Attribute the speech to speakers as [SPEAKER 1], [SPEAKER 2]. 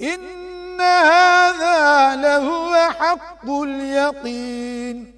[SPEAKER 1] إن هذا لهو حق اليقين.